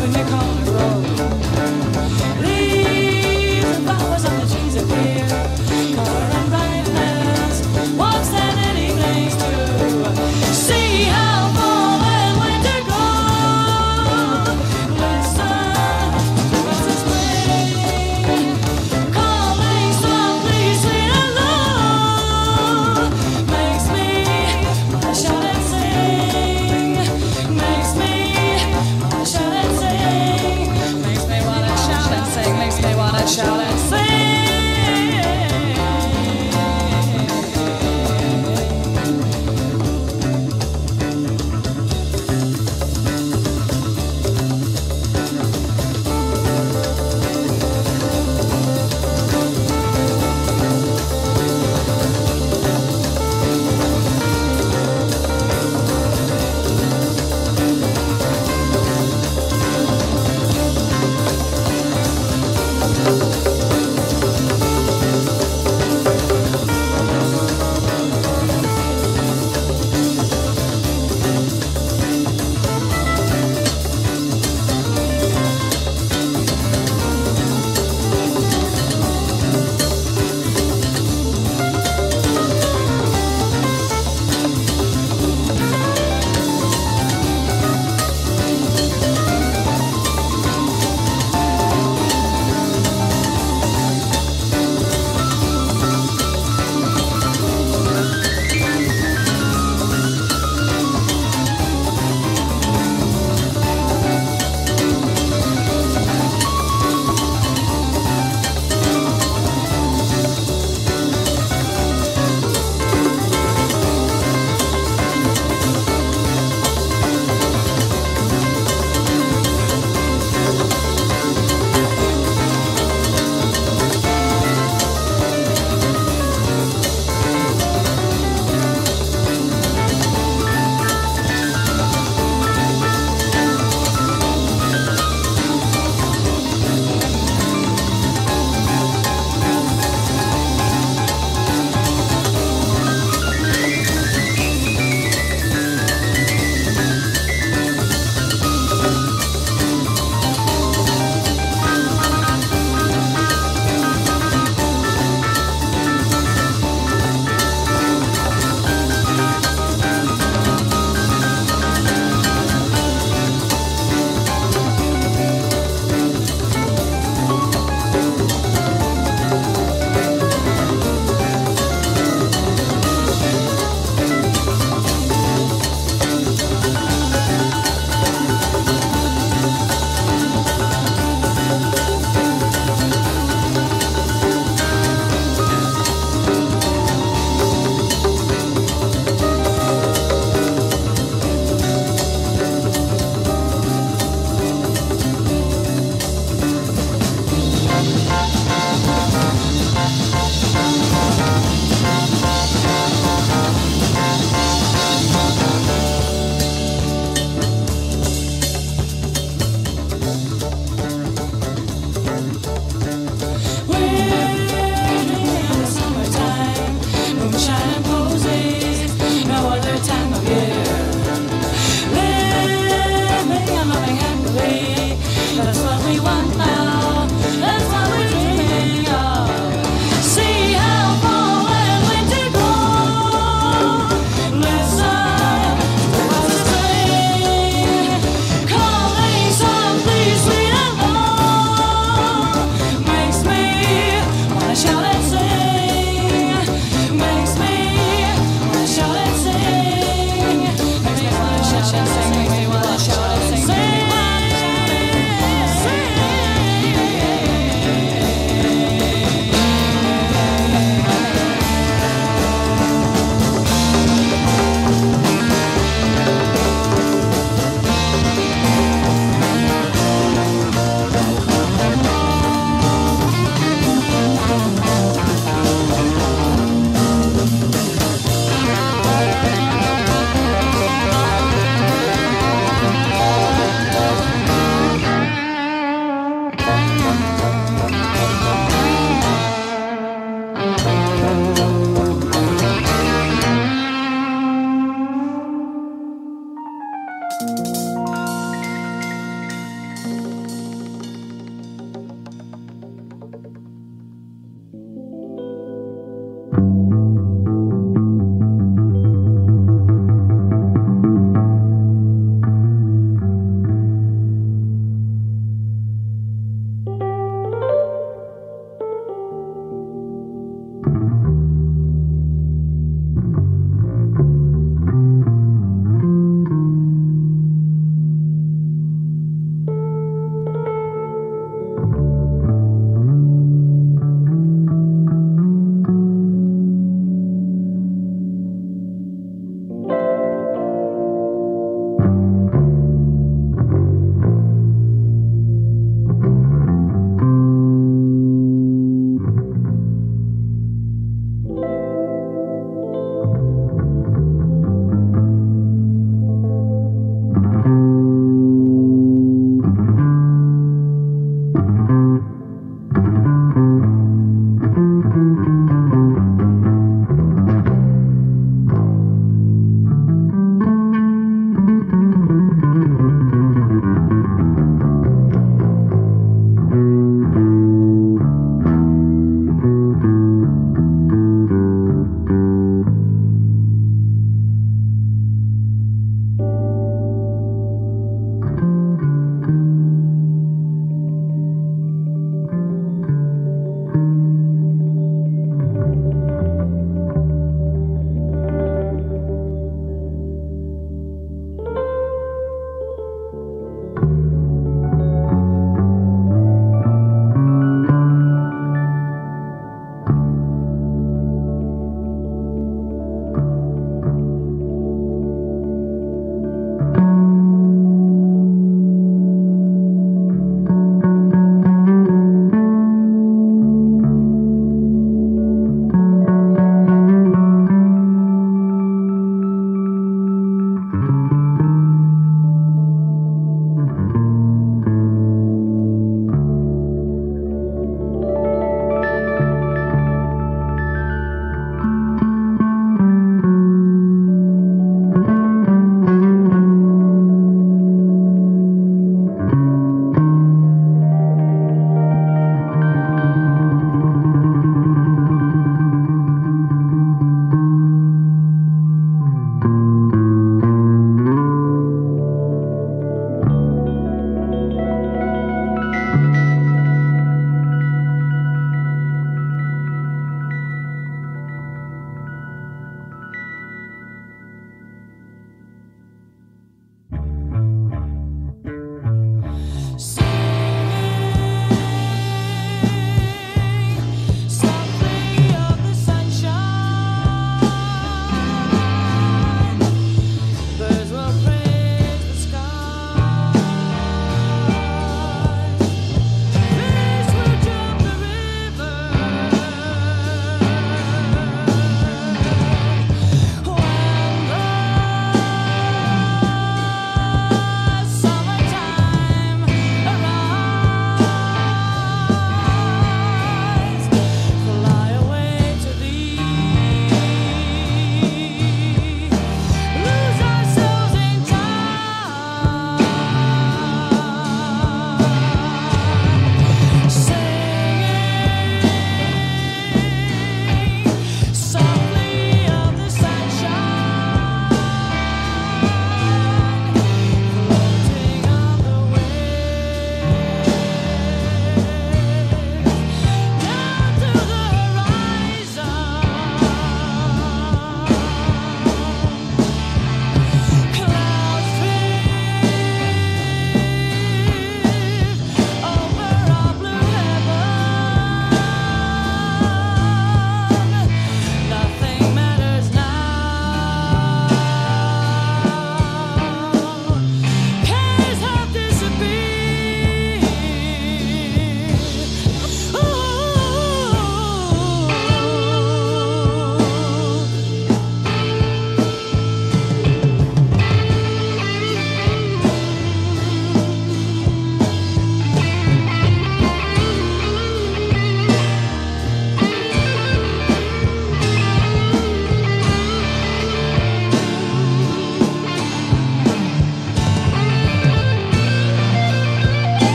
loving you.